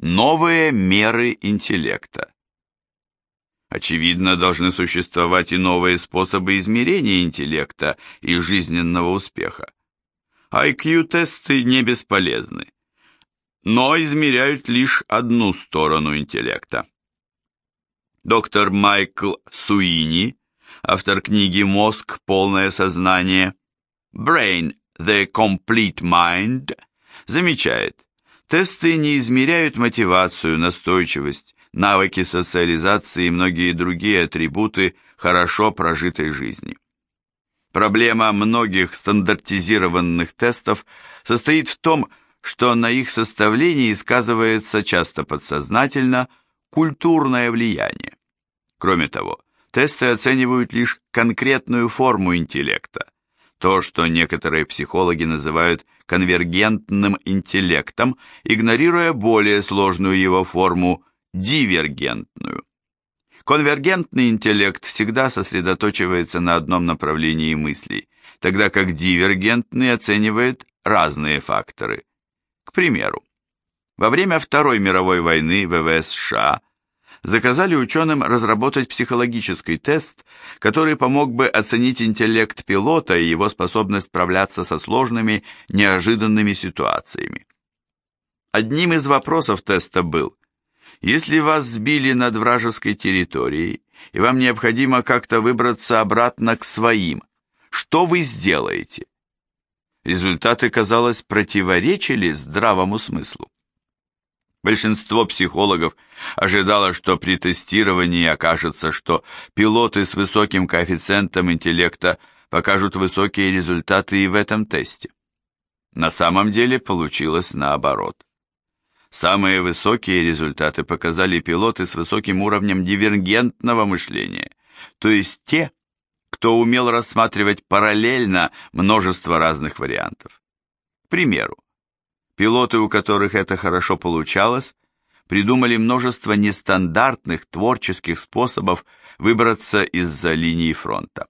Новые меры интеллекта. Очевидно, должны существовать и новые способы измерения интеллекта и жизненного успеха. IQ-тесты не бесполезны, но измеряют лишь одну сторону интеллекта. Доктор Майкл Суини, автор книги «Мозг. Полное сознание», Brain. The Complete Mind, замечает, тесты не измеряют мотивацию, настойчивость, навыки социализации и многие другие атрибуты хорошо прожитой жизни. Проблема многих стандартизированных тестов состоит в том, что на их составлении сказывается часто подсознательно культурное влияние. Кроме того, тесты оценивают лишь конкретную форму интеллекта, то, что некоторые психологи называют конвергентным интеллектом, игнорируя более сложную его форму – дивергентную. Конвергентный интеллект всегда сосредоточивается на одном направлении мыслей, тогда как дивергентный оценивает разные факторы. К примеру, во время Второй мировой войны ВВС США заказали ученым разработать психологический тест, который помог бы оценить интеллект пилота и его способность справляться со сложными, неожиданными ситуациями. Одним из вопросов теста был, если вас сбили над вражеской территорией, и вам необходимо как-то выбраться обратно к своим, что вы сделаете? Результаты, казалось, противоречили здравому смыслу. Большинство психологов ожидало, что при тестировании окажется, что пилоты с высоким коэффициентом интеллекта покажут высокие результаты и в этом тесте. На самом деле получилось наоборот. Самые высокие результаты показали пилоты с высоким уровнем дивергентного мышления, то есть те, кто умел рассматривать параллельно множество разных вариантов. К примеру, Пилоты, у которых это хорошо получалось, придумали множество нестандартных творческих способов выбраться из-за линии фронта.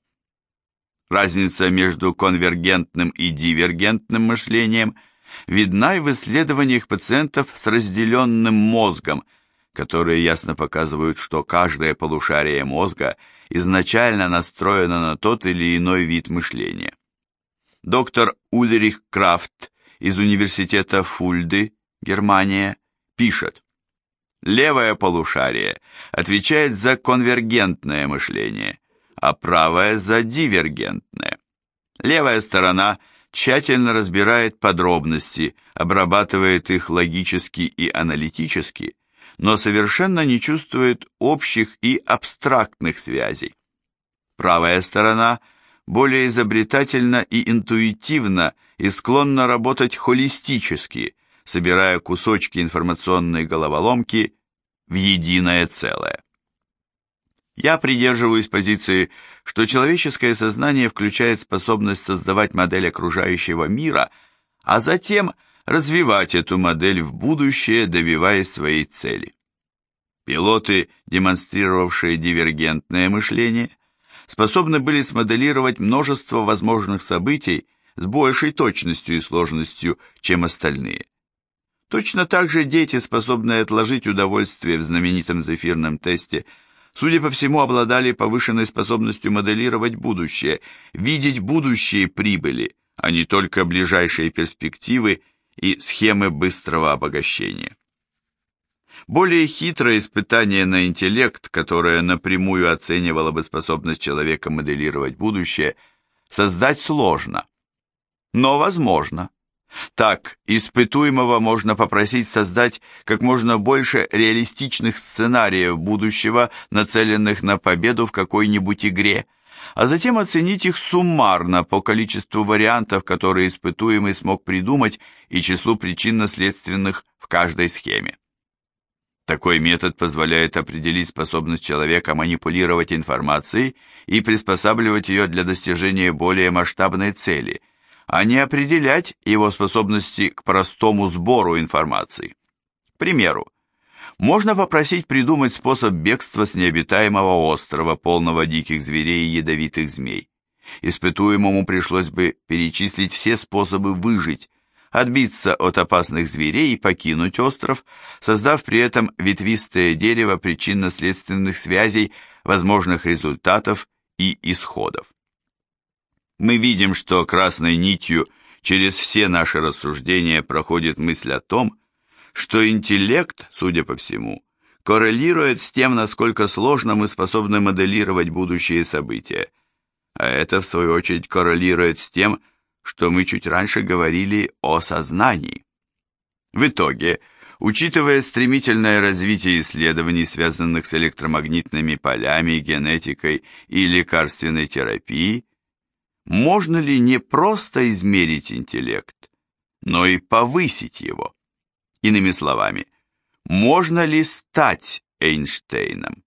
Разница между конвергентным и дивергентным мышлением видна и в исследованиях пациентов с разделенным мозгом, которые ясно показывают, что каждое полушарие мозга изначально настроено на тот или иной вид мышления. Доктор Ульрих Крафт из университета Фульды, Германия, пишет, левое полушарие отвечает за конвергентное мышление, а правое за дивергентное. Левая сторона тщательно разбирает подробности, обрабатывает их логически и аналитически, но совершенно не чувствует общих и абстрактных связей. Правая сторона более изобретательно и интуитивно и склонна работать холистически, собирая кусочки информационной головоломки в единое целое. Я придерживаюсь позиции, что человеческое сознание включает способность создавать модель окружающего мира, а затем развивать эту модель в будущее, добиваясь своей цели. Пилоты, демонстрировавшие дивергентное мышление, способны были смоделировать множество возможных событий с большей точностью и сложностью, чем остальные. Точно так же дети, способные отложить удовольствие в знаменитом зефирном тесте, судя по всему, обладали повышенной способностью моделировать будущее, видеть будущие прибыли, а не только ближайшие перспективы и схемы быстрого обогащения. Более хитрое испытание на интеллект, которое напрямую оценивало бы способность человека моделировать будущее, создать сложно – но возможно. Так, испытуемого можно попросить создать как можно больше реалистичных сценариев будущего, нацеленных на победу в какой-нибудь игре, а затем оценить их суммарно по количеству вариантов, которые испытуемый смог придумать, и числу причинно-следственных в каждой схеме. Такой метод позволяет определить способность человека манипулировать информацией и приспосабливать ее для достижения более масштабной цели – а не определять его способности к простому сбору информации. К примеру, можно попросить придумать способ бегства с необитаемого острова, полного диких зверей и ядовитых змей. Испытуемому пришлось бы перечислить все способы выжить, отбиться от опасных зверей и покинуть остров, создав при этом ветвистое дерево причинно-следственных связей, возможных результатов и исходов. Мы видим, что красной нитью через все наши рассуждения проходит мысль о том, что интеллект, судя по всему, коррелирует с тем, насколько сложно мы способны моделировать будущие события, а это, в свою очередь, коррелирует с тем, что мы чуть раньше говорили о сознании. В итоге, учитывая стремительное развитие исследований, связанных с электромагнитными полями, генетикой и лекарственной терапией, можно ли не просто измерить интеллект, но и повысить его? Иными словами, можно ли стать Эйнштейном?